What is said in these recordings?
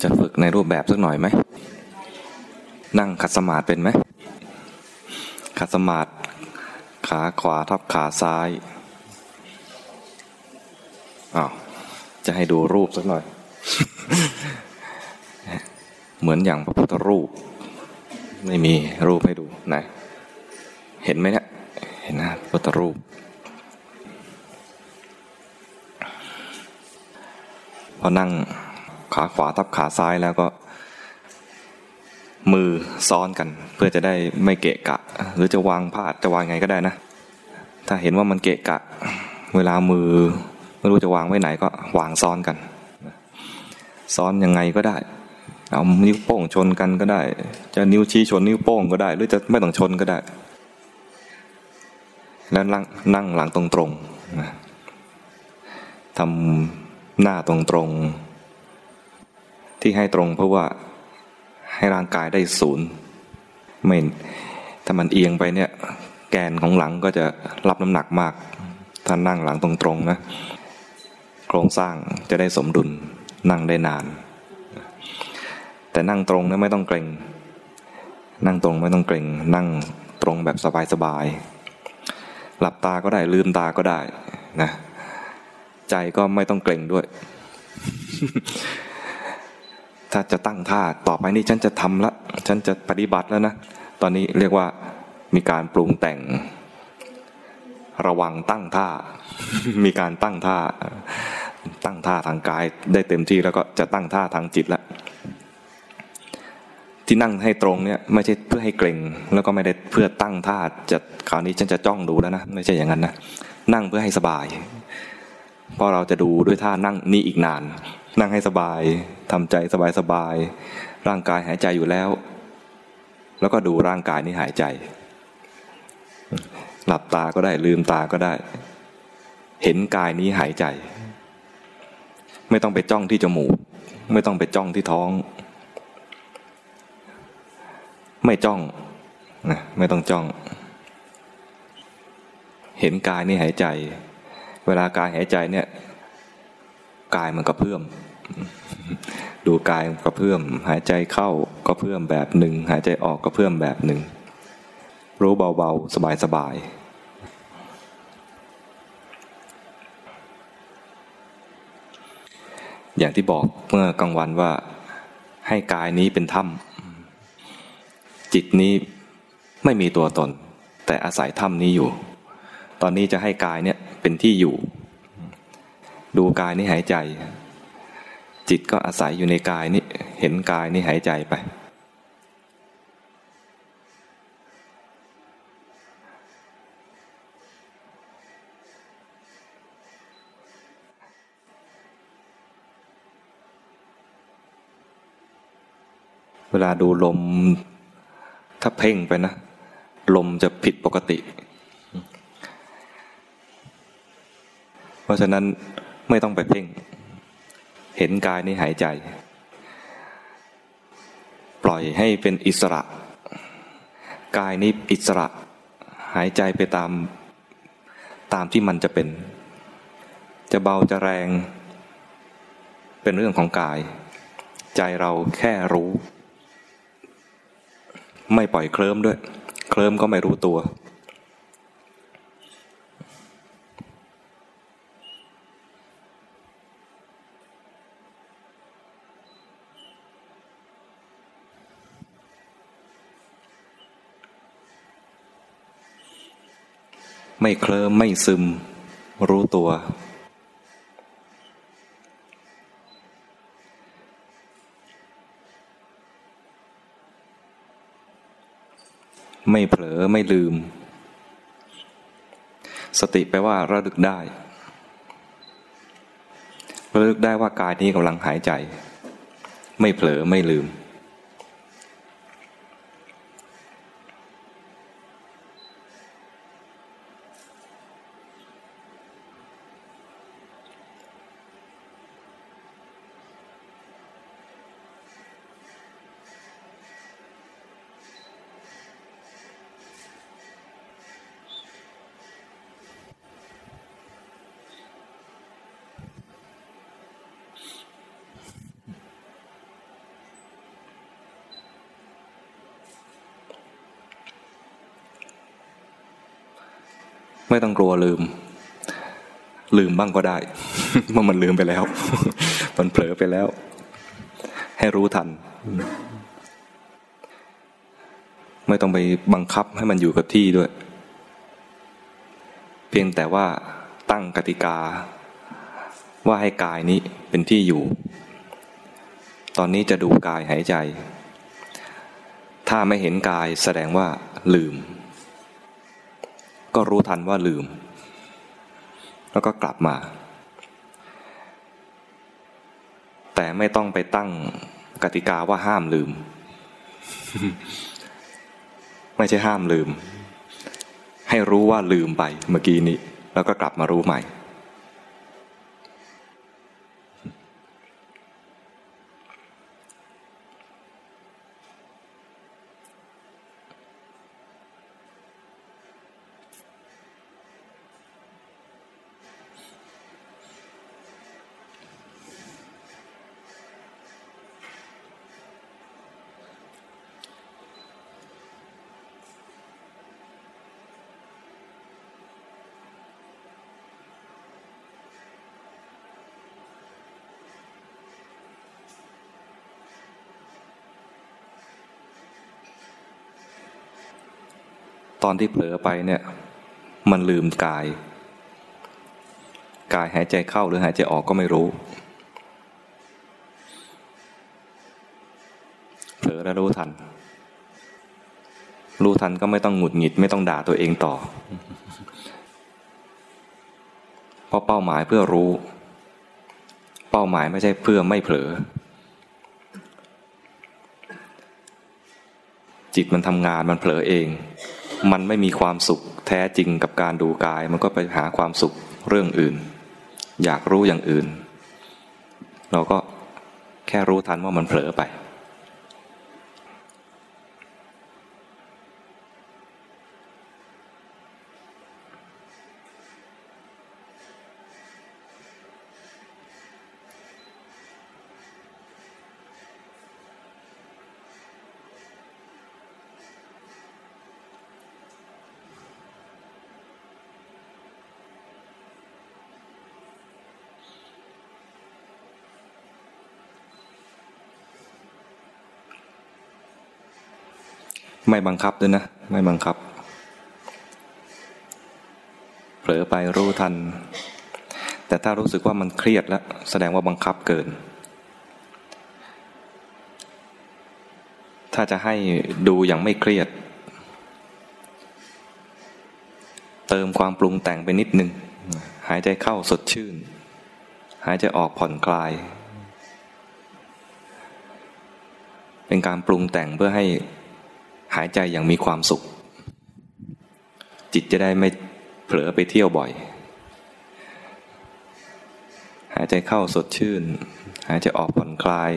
จะฝึกในรูปแบบสักหน่อยไหม นั่งขัดสมาธิเป็นไหม ขัดสมาธิขาขวาทับขาซ้ายอ้าวจะให้ดูรูปสักหน่อย เหมือนอย่างพระพุทธรูป ไม่มีรูปให้ดูไหนเห็นไหมเนี่ยเห็นนะพุทธรูปพอนั่ง ขาขวาทับขาซ้ายแล้วก็ มือซ้อนกัน เพื่อจะได้ไม่เกะกะ หรือจะวางพาดจะวางไงก็ได้นะ ถ้าเห็นว่ามันเกะกะ เวลามือ ไม่รู้จะวางไว้ไหนก็วางซ้อนกัน ซ้อนยังไงก็ได้ เอานิ้วโป้งชนกันก็ได้ จะนิ้วชี้ชนนิ้วโป้งก็ได้ หรือจะไม่ต้องชนก็ได้ แล้วนั่งนั่งหลังตรงๆทำหน้าตรงๆ ที่ให้ตรงเพราะว่าให้ร่างกายได้ศูนย์ไม่ถ้ามันเอียงไปเนี่ย แกนของหลังก็จะรับน้ำหนักมากถ้านั่งหลังตรงๆนะโครงสร้างจะได้สมดุลนั่งได้นาน แต่นั่งตรงเนี่ยไม่ต้องเกรงนั่งตรงไม่ต้องเกรงนั่งตรงแบบสบายๆหลับตาก็ได้ลืมตาก็ได้นะใจก็ไม่ต้องเกรงด้วย ถ้าจะตั้งท่าต่อไปนี้ฉันจะทำละ ฉันจะปฏิบัติแล้วนะ ตอนนี้เรียกว่ามีการปรุงแต่ง ระวังตั้งท่า มีการตั้งท่า ตั้งท่าทางกายได้เต็มที่แล้วก็จะตั้งท่าทางจิตล้วที่นั่งให้ตรงเนี่ยไม่ใช่เพื่อให้เกรงแล้วก็ไม่ได้เพื่อตั้งท่าจะคราวนี้ฉันจะจ้องดูแล้วนะไม่ใช่อย่างนั้นนะนั่งเพื่อให้สบาย เพราะเราจะดูด้วยท่านั่งนี่อีกนาน นั่งให้สบายทำใจสบายสบาย ร่างกายหายใจอยู่แล้ว แล้วก็ดูร่างกายนี้หายใจ หลับตาก็ได้ลืมตาก็ได้ เห็นกายนี้หายใจ ไม่ต้องไปจ้องที่จมูก ไม่ต้องไปจ้องที่ท้อง ไม่จ้องนะไม่ต้องจ้อง เห็นกายนี้หายใจ เวลากายหายใจเนี่ย กายมันกระเพื่อม ดูกายกระเพื่อม หายใจเข้าก็เพื่อมแบบหนึ่งหายใจออกก็เพื่อมแบบหนึ่งรู้เบาๆ สบายๆอย่างที่บอกเมื่อกลางวันว่าให้กายนี้เป็นถ้ำจิตนี้ไม่มีตัวตน แต่อาศัยถ้ำนี้อยู่ ตอนนี้จะให้กายเนี่ยเป็นที่อยู่ ดูกายนี้หายใจ จิตก็อาศัยอยู่ในกายนี้เห็นกายนี้หายใจไป เวลาดูลมถ้าเพ่งไปนะ ลมจะผิดปกติ เพราะฉะนั้น ไม่ต้องไปเพ่ง เห็นกายนี้หายใจ ปล่อยให้เป็นอิสระ กายนี้อิสระ หายใจไปตามตามที่มันจะเป็น จะเบาจะแรง เป็นเรื่องของกาย ใจเราแค่รู้ ไม่ปล่อยเคลิ้มด้วย เคลิ้มก็ไม่รู้ตัว ไม่เคลิ้มไม่ซึม รู้ตัว ไม่เผลอไม่ลืม สติแปลว่าระลึกได้ ระลึกได้ว่ากายนี้กำลังหายใจ ไม่เผลอไม่ลืม ไม่ต้องกลัวลืม ลืมบ้างก็ได้เมื่อมันลืมไปแล้ว มันเผลอไปแล้ว ให้รู้ทัน ไม่ต้องไปบังคับให้มันอยู่กับที่ด้วย เพียงแต่ว่าตั้งกติกา ว่าให้กายนี้เป็นที่อยู่ ตอนนี้จะดูกายหายใจ ถ้าไม่เห็นกายแสดงว่าลืม ก็รู้ทันว่าลืม แล้วก็กลับมา แต่ไม่ต้องไปตั้งกติกาว่าห้ามลืม ไม่ใช่ห้ามลืม ให้รู้ว่าลืมไปเมื่อกี้นี้ แล้วก็กลับมารู้ใหม่ ตอนที่เผลอไปเนี่ย มันลืมกาย กายหายใจเข้าหรือหายใจออกก็ไม่รู้ เผลอแล้วรู้ทัน รู้ทันก็ไม่ต้องหงุดหงิดไม่ต้องด่าตัวเองต่อ เพราะเป้าหมายเพื่อรู้ เป้าหมายไม่ใช่เพื่อไม่เผลอจิตมันทำงานมันเผลอเอง มันไม่มีความสุขแท้จริงกับการดูกาย มันก็ไปหาความสุขเรื่องอื่น อยากรู้อย่างอื่น เราก็แค่รู้ทันว่ามันเผลอไป ไม่บังคับด้วยนะ ไม่บังคับ เผลอไปรู้ทัน แต่ถ้ารู้สึกว่ามันเครียดแล้ว แสดงว่าบังคับเกิน ถ้าจะให้ดูอย่างไม่เครียด เติมความปรุงแต่งไปนิดนึง หายใจเข้าสดชื่น หายใจออกผ่อนคลาย เป็นการปรุงแต่งเพื่อให้ หายใจอย่างมีความสุข จิตจะได้ไม่เผลอไปเที่ยวบ่อย หายใจเข้าสดชื่น หายใจออกผ่อนคลาย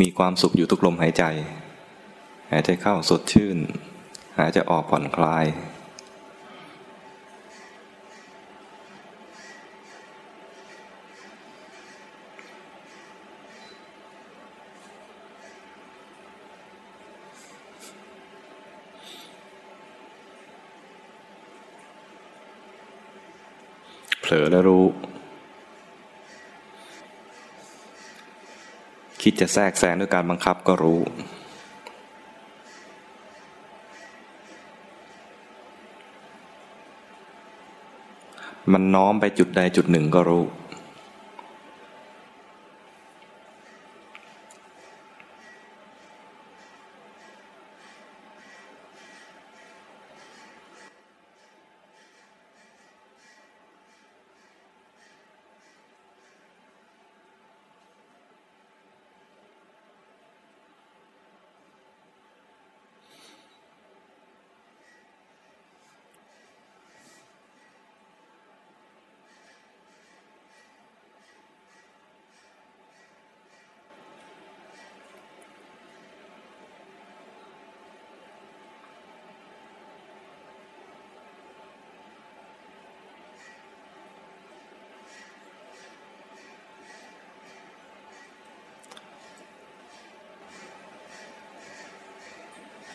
มีความสุขอยู่ทุกลมหายใจ หายใจเข้าสดชื่น หายใจออกผ่อนคลาย ลอแล้วรู้ คิดจะแทรกแซงด้วยการบังคับก็รู้ มันน้อมไปจุดใดจุดหนึ่งก็รู้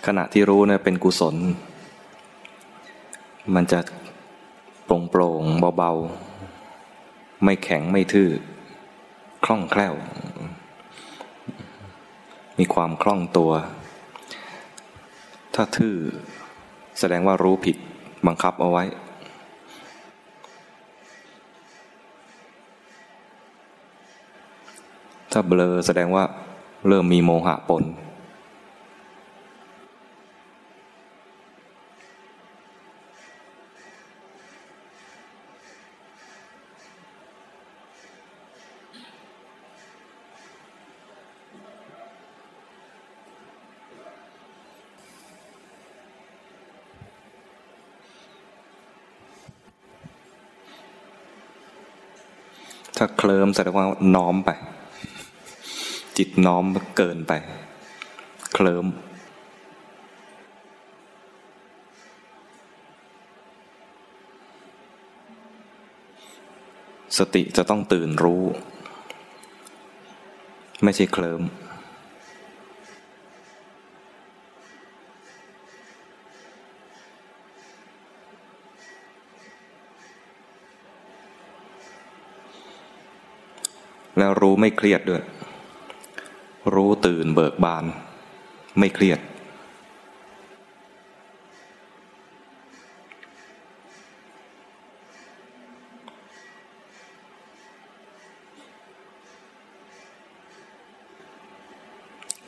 ขณะที่รู้เนี่ยเป็นกุศล มันจะโปร่งโปร่งเบาๆ ไม่แข็งไม่ทื่อ คล่องแคล่ว มีความคล่องตัว ถ้าทื่อแสดงว่ารู้ผิดบังคับเอาไว้ ถ้าเบลอแสดงว่าเริ่มมีโมหะปน เคลิมแสดงว่าน้อมไป จิตน้อมเกินไป เคลิมสติจะต้องตื่นรู้ ไม่ใช่เคลิม แล้วรู้ไม่เครียดด้วย รู้ตื่นเบิกบาน ไม่เครียด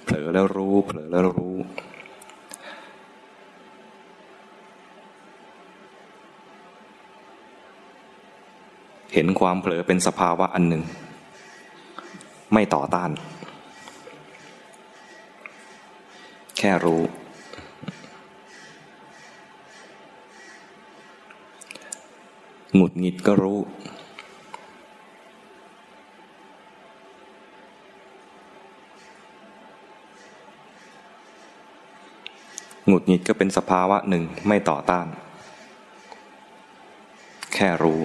เผลอแล้วรู้ เผลอแล้วรู้เห็นความเผลอเป็นสภาวะอันหนึ่ง ไม่ต่อต้าน แค่รู้ หงุดหงิดก็รู้ หงุดหงิดก็เป็นสภาวะหนึ่งไม่ต่อต้าน แค่รู้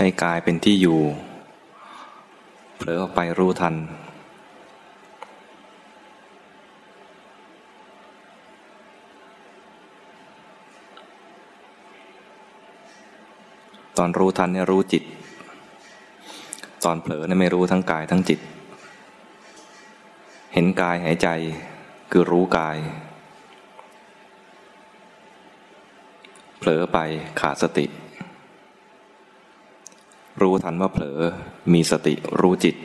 ช้กายเป็นที่อยู่ เผลอออกไปรู้ทัน ตอนรู้ทันเนี่ยรู้จิต ตอนเผลอเนี่ยไม่รู้ทั้งกายทั้งจิต เห็นกายหายใจคือรู้กาย เผลอไปขาดสติ รู้ทันว่าเผลอ มีสติรู้จิต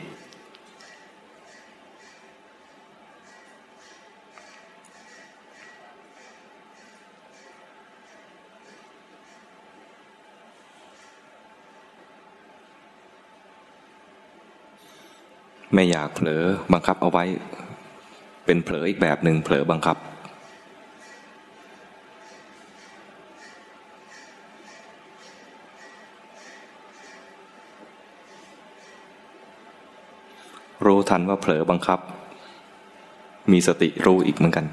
ไม่อยากเผลอบังคับเอาไว้ เป็นเผลออีกแบบหนึ่งเผลอบังคับรู้ ทันว่าเผลอบังคับ มีสติรู้อีกเหมือนกัน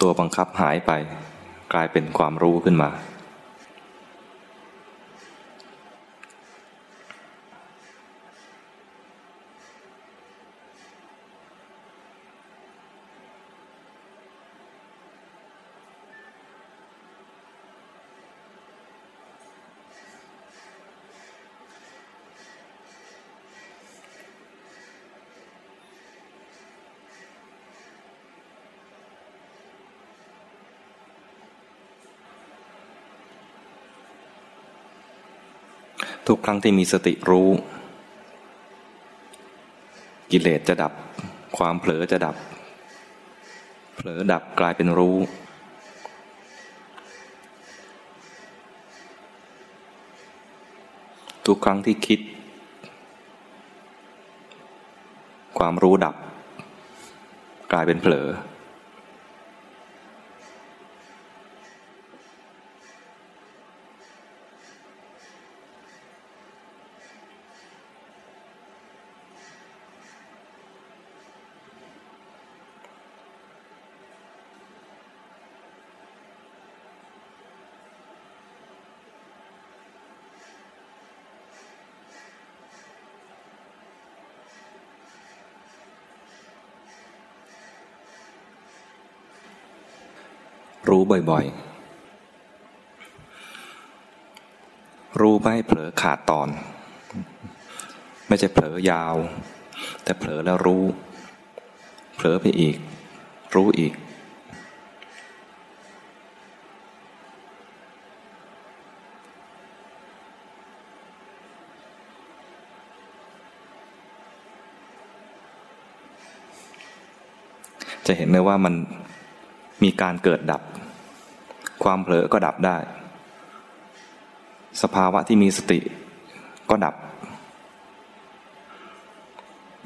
ตัวบังคับหายไปกลายเป็นความรู้ขึ้นมา ทุกครั้งที่มีสติรู้ กิเลสจะดับ ความเผลอจะดับ เผลอดับกลายเป็นรู้ ทุกครั้งที่คิด ความรู้ดับ กลายเป็นเผลอ รู้บ่อยๆ รู้ไม่เผลอขาดตอน ไม่ใช่เผลอยาว แต่เผลอแล้วรู้ เผลอไปอีก รู้อีก จะเห็นเลยว่ามัน มีการเกิดดับ ความเผลอก็ดับได้ สภาวะที่มีสติก็ดับ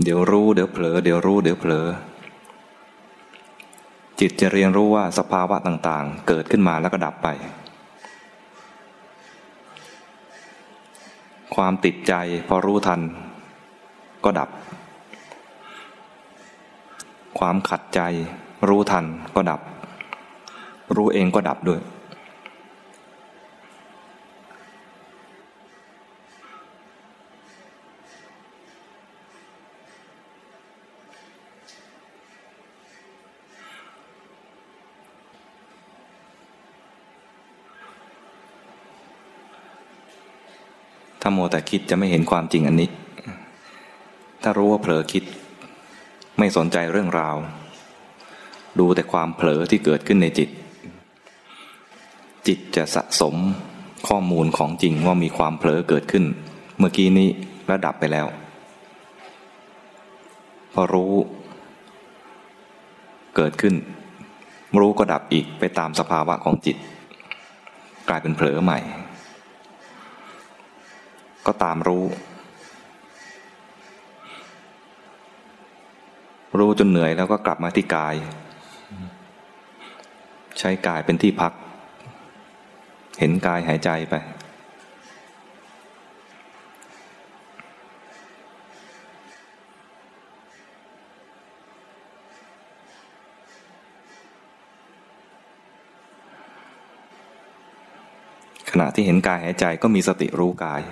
เดี๋ยวรู้เดี๋ยวเผลอ เดี๋ยวรู้เดี๋ยวเผลอ จิตจะเรียนรู้ว่าสภาวะต่างๆ เกิดขึ้นมาแล้วก็ดับไป ความติดใจพอรู้ทัน ก็ดับ ความขัดใจรู้ทันก็ดับ รู้เองก็ดับด้วย ถ้าโมแต่คิดจะไม่เห็นความจริงอันนี้ ถ้ารู้ว่าเผลอคิด ไม่สนใจเรื่องราว ดูแต่ความเผลอที่เกิดขึ้นในจิต จิตจะสะสมข้อมูลของจริงว่ามีความเผลอเกิดขึ้น เมื่อกี้นี้ระดับไปแล้ว พอรู้ เกิดขึ้น รู้ก็ดับอีกไปตามสภาวะของจิต กลายเป็นเผลอใหม่ ก็ตามรู้ รู้จนเหนื่อยแล้วก็กลับมาที่กาย ใช้กายเป็นที่พัก เห็นกายหายใจไป ขณะที่เห็นกายหายใจก็มีสติรู้กาย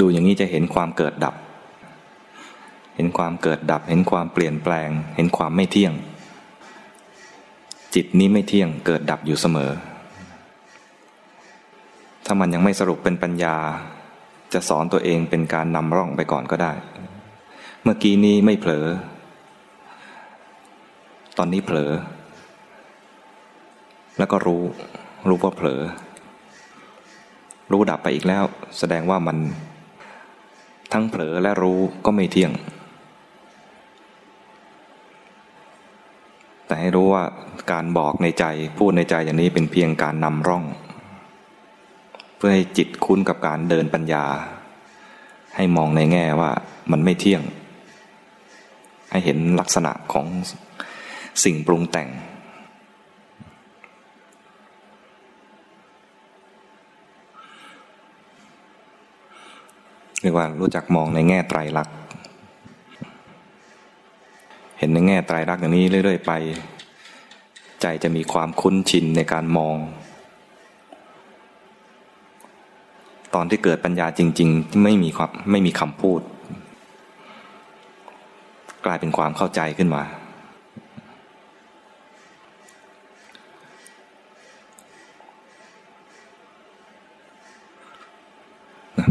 ดูอย่างนี้จะเห็นความเกิดดับ เห็นความเกิดดับ เห็นความเปลี่ยนแปลง เห็นความไม่เที่ยง จิตนี้ไม่เที่ยงเกิดดับอยู่เสมอ ถ้ามันยังไม่สรุปเป็นปัญญา จะสอนตัวเองเป็นการนำร่องไปก่อนก็ได้ เมื่อกี้นี้ไม่เผลอ ตอนนี้เผลอ แล้วก็รู้ รู้ว่าเผลอรู้ดับไปอีกแล้ว แสดงว่ามัน ทั้งเผลอและรู้ก็ไม่เที่ยง แต่ให้รู้ว่าการบอกในใจพูดในใจอย่างนี้เป็นเพียงการนำร่อง เพื่อให้จิตคุ้นกับการเดินปัญญา ให้มองในแง่ว่ามันไม่เที่ยง ให้เห็นลักษณะของสิ่งปรุงแต่ง รียกว่ารู้จักมองในแง่ไตรลักษณ์เห็นในแง่ไตรลักษณ์อย่างนี้เรื่อย ๆ ไป ใจจะมีความคุ้นชินในการมอง ตอนที่เกิดปัญญาจริง ๆ ไม่มีความไม่มีคำพูด กลายเป็นความเข้าใจขึ้นมา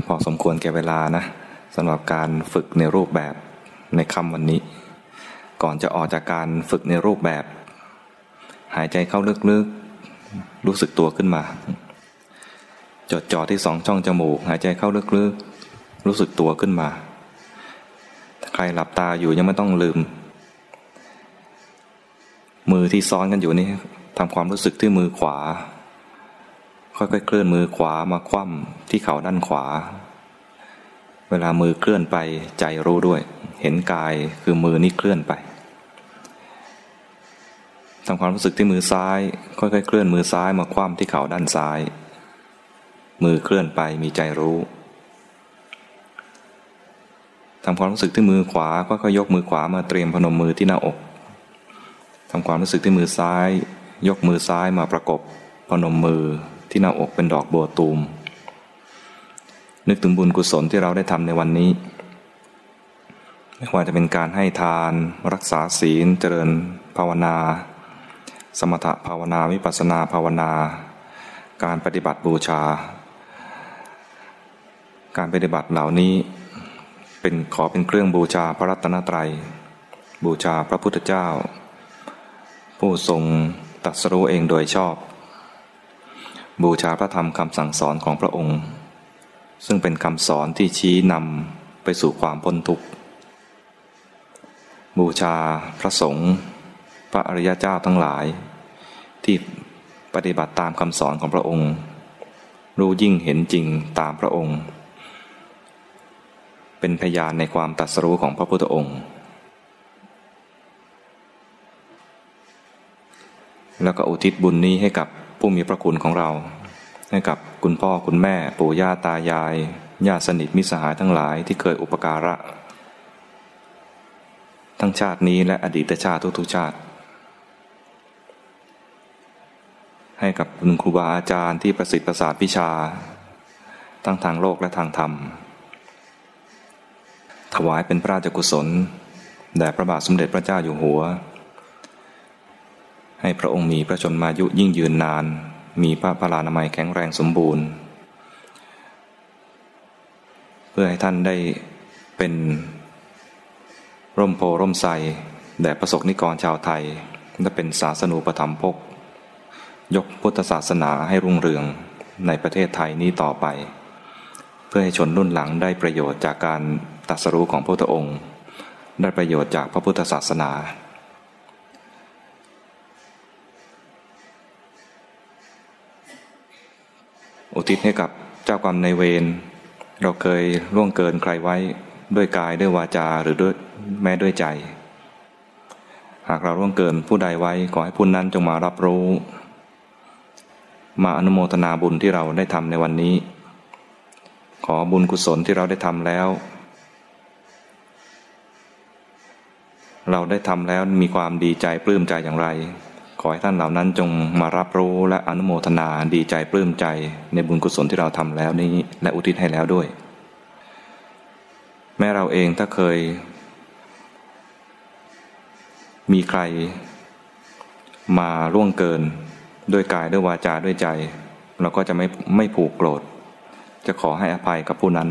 พอสม ควรแก่เวลานะสำหรับการฝึกในรูปแบบในคำวันนี้ ก่อนจะออกจากการฝึกในรูปแบบ หายใจเข้าลึกๆ รู้สึกตัวขึ้นมา จดจ่อที่สองช่องจมูก หายใจเข้าลึกๆ รู้สึกตัวขึ้นมา ถ้าใครหลับตาอยู่ยังไม่ต้องลืม มือที่ซ้อนกันอยู่นี่ทำความรู้สึกที่มือขวา ค่อยๆ เคลื่อนมือขวามาคว่ำที่เข่าด้านขวา เวลามือเคลื่อนไปใจรู้ด้วย เห็นกายคือมือนี้เคลื่อนไปทำความรู้สึกที่มือซ้าย ค่อยๆ เคลื่อนมือซ้ายมาคว่ำที่เข่าด้านซ้าย มือเคลื่อนไปมีใจรู้ทำความรู้สึกที่มือขวาก็ค่อยยกมือขวามาเตรียมพนมมือที่หน้าอกทำความรู้สึกที่มือซ้าย ยกมือซ้ายมาประกบพนมมือที่หน้าอกเป็นดอกบัวตูม นึกถึงบุญกุศลที่เราได้ทำในวันนี้ ไม่ว่าจะเป็นการให้ทาน รักษาศีล เจริญภาวนา สมถภาวนาวิปัสนาภาวนา การปฏิบัติบูชา การปฏิบัติเหล่านี้เป็นขอเป็นเครื่องบูชาพระรัตนตรัย บูชาพระพุทธเจ้า ผู้ทรงตัดสรู้เองโดยชอบ บูชาพระธรรมคำสั่งสอนของพระองค์ ซึ่งเป็นคำสอนที่ชี้นำไปสู่ความพ้นทุกข์ บูชาพระสงฆ์พระอริยเจ้าทั้งหลาย ที่ปฏิบัติตามคำสอนของพระองค์ รู้ยิ่งเห็นจริงตามพระองค์ เป็นพยานในความตัดสรู้ของพระพุทธองค์ แล้วก็อุทิศบุญนี้ให้กับผู้มีพระคุณของเรา ให้กับคุณพ่อคุณแม่ ปู่ย่าตายายญาติสนิทมิสหายทั้งหลายที่เคยอุปการะ ทั้งชาตินี้และอดีตชาติทุกๆชาติ ให้กับคุณครูบาอาจารย์ที่ประสิทธิ์ประสาทวิชา ทั้งทางโลกและทางธรรม ถวายเป็นพระราชกุศลแด่พระบาทสมเด็จพระเจ้าอยู่หัว ให้พระองค์มีพระชนมายุยิ่งยืนนาน มีพระพลานามัยแข็งแรงสมบูรณ์ เพื่อให้ท่านได้เป็นร่มโพร่มไทรแด่ประสบนิกรชาวไทยและเป็นศาสนูปธรรมภกยกพุทธศาสนาให้รุ่งเรืองในประเทศไทยนี้ต่อไป เพื่อให้ชนรุ่นหลังได้ประโยชน์จากการตัดสรู้ของพระพุทธองค์ ได้ประโยชน์จากพระพุทธศาสนา อุทิศให้กับเจ้ากรรมในเวรเราเคยล่วงเกินใครไว้ด้วยกายด้วยวาจาหรือด้วยแม้ด้วยใจ หากเราร่วงเกินผู้ใดไว้ขอให้ผู้นั้นจงมารับรู้ มาอนุโมทนาบุญที่เราได้ทำในวันนี้ ขอบุญกุศลที่เราได้ทำแล้ว เราได้ทำแล้วมีความดีใจปลื้มใจอย่างไร ขอให้ท่านเหล่านั้นจงมารับรู้และอนุโมทนาดีใจปลื้มใจในบุญกุศลที่เราทำแล้วนี้และอุทิศให้แล้วด้วย แม้เราเองถ้าเคย มีใคร มาล่วงเกินด้วยกายด้วยวาจาด้วยใจ เราก็จะไม่ไม่ผูกโกรธ จะขอให้อภัยกับผู้นั้น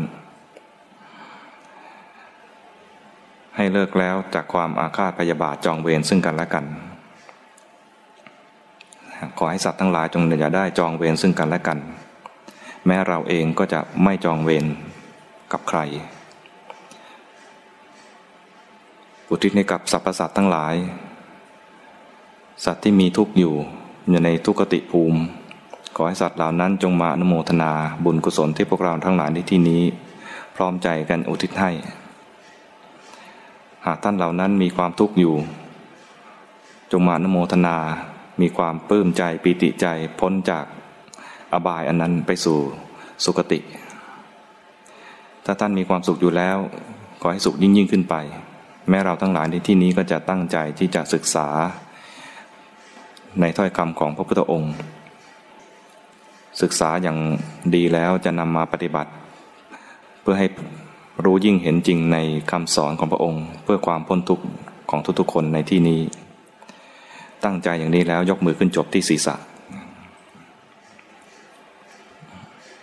ให้เลิกแล้วจากความอาฆาตพยาบาทจองเวรซึ่งกันและกัน ขอให้สัตว์ทั้งหลายจงอย่าได้จองเวรซึ่งกันและกัน แม้เราเองก็จะไม่จองเวรกับใคร อุทิศให้กับสรรพสัตว์ทั้งหลาย สัตว์ที่มีทุกข์อยู่อยู่ในทุกขติภูมิ ขอให้สัตว์เหล่านั้นจงมาอนุโมทนาบุญกุศลที่พวกเราทั้งหลายในที่นี้ พร้อมใจกันอุทิศให้ หากท่านเหล่านั้นมีความทุกข์อยู่ จงมาอนุโมทนา มีความปลื้มใจปีติใจพ้นจากอบายอันนั้นไปสู่สุคติ ถ้าท่านมีความสุขอยู่แล้ว ขอให้สุขยิ่งยิ่งขึ้นไป แม้เราทั้งหลายในที่นี้ก็จะตั้งใจที่จะศึกษา ในถ้อยคำของพระพุทธองค์ ศึกษาอย่างดีแล้วจะนำมาปฏิบัติ เพื่อให้รู้ยิ่งเห็นจริงในคำสอนของพระองค์ เพื่อความพ้นทุกข์ของทุกๆคนในที่นี้ ตั้งใจอย่างนี้แล้วยกมือขึ้นจบที่ศีรษะ